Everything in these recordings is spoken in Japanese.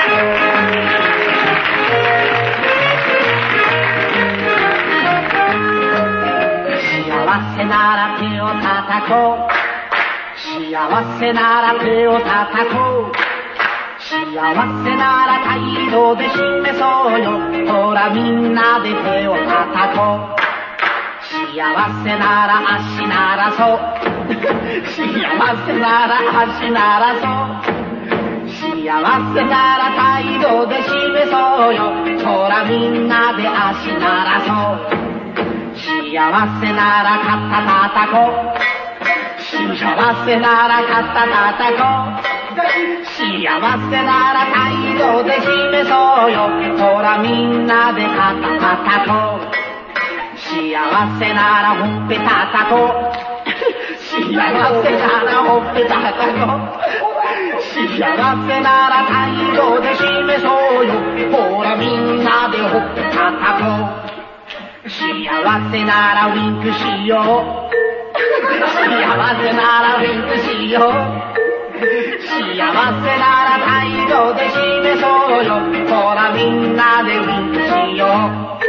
幸せなら手を叩こう。幸せなら手を叩こう。幸せなら態度で示そうよほらみんなで手を叩こう。幸せなら足ならそう。幸せなら足ならそう。幸せなら態度で示そうよ。ほらみんなで足ならそう。幸せなら肩叩こう。幸せなら肩叩こう。幸せなら態度で示そうよ。ほらみんなで肩叩こう。幸せならほっぺたたこ。幸せならほっぺたたこ。幸せなら態度で示そうよ。ほらみんなでほっぺたたこう。幸せならウィンクしよう。幸せならウィンクしよう。幸せなら態度で示そうよ。ほらみんなでウィンクしよう。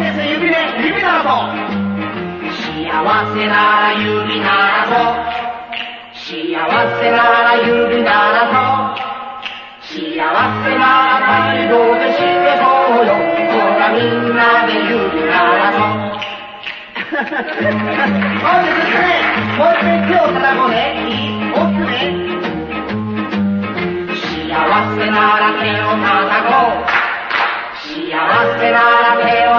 です指で指ならと幸せなら指ならそう幸せなら指ならそう幸せなら態度で示そうよほらみんなで指ならそうそうですねもう一回手を叩こうねいい大きくね幸せなら手を叩こう幸せなら手を